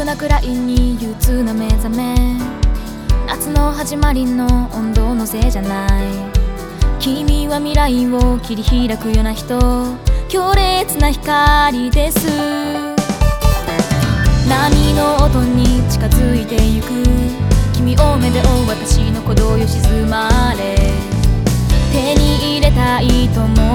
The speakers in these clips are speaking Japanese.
心に憂鬱な目覚め。夏の始まりの温度のせいじゃない。君は未来を切り開くような人。強烈な光です。波の音に近づいてゆく。君を目で追う私の鼓動よ静まれ。手に入れたいと思う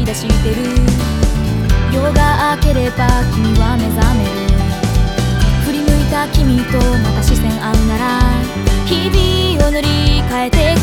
き出してる。夜が明ければ君は目覚める。振り向いた君とまた視線合うなら日々を塗り替えて